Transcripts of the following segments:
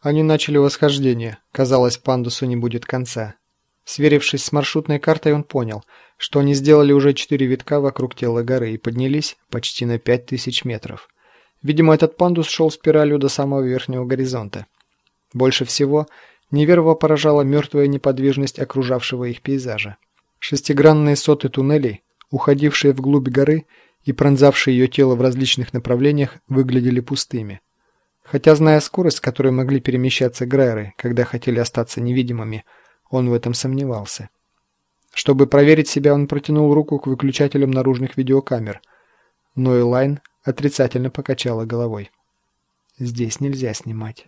Они начали восхождение. Казалось, пандусу не будет конца. Сверившись с маршрутной картой, он понял, что они сделали уже четыре витка вокруг тела горы и поднялись почти на пять тысяч метров. Видимо, этот пандус шел спиралью до самого верхнего горизонта. Больше всего Неверова поражала мертвая неподвижность окружавшего их пейзажа. Шестигранные соты туннелей, уходившие вглубь горы и пронзавшие ее тело в различных направлениях, выглядели пустыми. Хотя, зная скорость, с которой могли перемещаться Грайры, когда хотели остаться невидимыми, он в этом сомневался. Чтобы проверить себя, он протянул руку к выключателям наружных видеокамер, но Элайн отрицательно покачала головой. «Здесь нельзя снимать».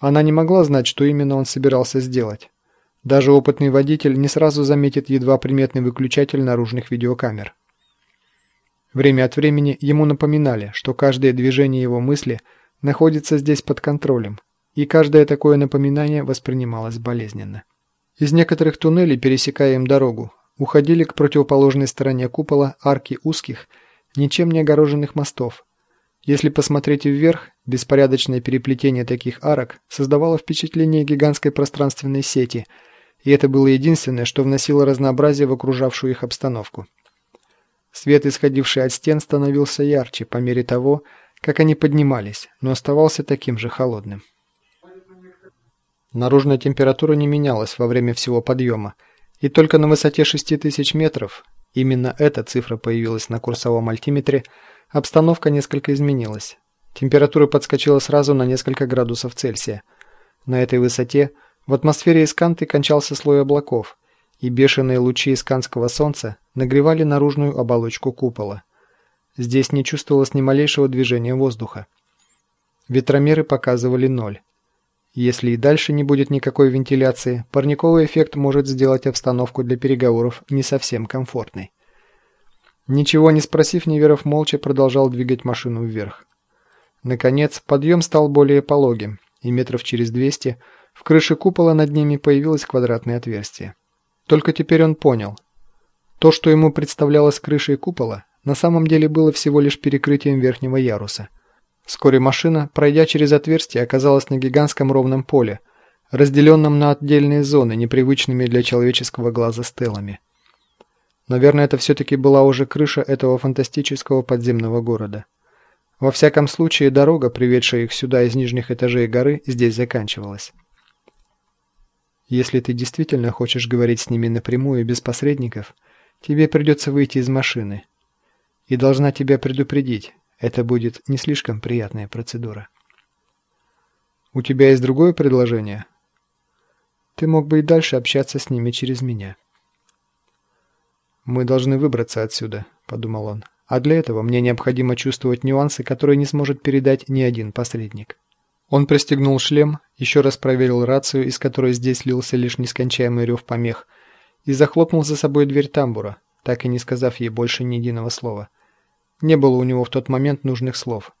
Она не могла знать, что именно он собирался сделать. Даже опытный водитель не сразу заметит едва приметный выключатель наружных видеокамер. Время от времени ему напоминали, что каждое движение его мысли находится здесь под контролем, и каждое такое напоминание воспринималось болезненно. Из некоторых туннелей, пересекая им дорогу, уходили к противоположной стороне купола арки узких, ничем не огороженных мостов. Если посмотреть вверх, беспорядочное переплетение таких арок создавало впечатление гигантской пространственной сети, и это было единственное, что вносило разнообразие в окружавшую их обстановку. Свет, исходивший от стен, становился ярче по мере того, как они поднимались, но оставался таким же холодным. Наружная температура не менялась во время всего подъема, и только на высоте 6000 метров, именно эта цифра появилась на курсовом альтиметре, обстановка несколько изменилась. Температура подскочила сразу на несколько градусов Цельсия. На этой высоте в атмосфере Исканты кончался слой облаков, и бешеные лучи исканского солнца нагревали наружную оболочку купола. Здесь не чувствовалось ни малейшего движения воздуха. Ветромеры показывали ноль. Если и дальше не будет никакой вентиляции, парниковый эффект может сделать обстановку для переговоров не совсем комфортной. Ничего не спросив, Неверов молча продолжал двигать машину вверх. Наконец, подъем стал более пологим, и метров через 200 в крыше купола над ними появилось квадратное отверстие. Только теперь он понял. То, что ему представлялось крышей купола, на самом деле было всего лишь перекрытием верхнего яруса. Вскоре машина, пройдя через отверстие, оказалась на гигантском ровном поле, разделенном на отдельные зоны, непривычными для человеческого глаза стелами. Наверное, это все-таки была уже крыша этого фантастического подземного города. Во всяком случае, дорога, приведшая их сюда из нижних этажей горы, здесь заканчивалась. Если ты действительно хочешь говорить с ними напрямую, без посредников, тебе придется выйти из машины. И должна тебя предупредить, это будет не слишком приятная процедура. У тебя есть другое предложение? Ты мог бы и дальше общаться с ними через меня. «Мы должны выбраться отсюда», – подумал он. «А для этого мне необходимо чувствовать нюансы, которые не сможет передать ни один посредник». Он пристегнул шлем, еще раз проверил рацию, из которой здесь лился лишь нескончаемый рев помех, и захлопнул за собой дверь тамбура, так и не сказав ей больше ни единого слова. Не было у него в тот момент нужных слов.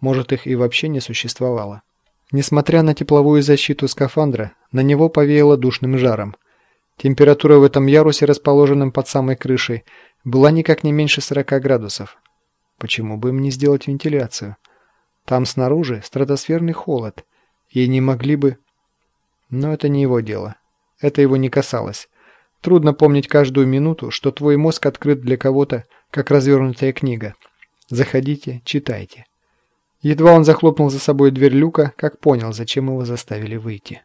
Может, их и вообще не существовало. Несмотря на тепловую защиту скафандра, на него повеяло душным жаром. Температура в этом ярусе, расположенном под самой крышей, была никак не меньше 40 градусов. Почему бы им не сделать вентиляцию? Там снаружи стратосферный холод, и не могли бы... Но это не его дело. Это его не касалось. Трудно помнить каждую минуту, что твой мозг открыт для кого-то, как развернутая книга. Заходите, читайте. Едва он захлопнул за собой дверь люка, как понял, зачем его заставили выйти.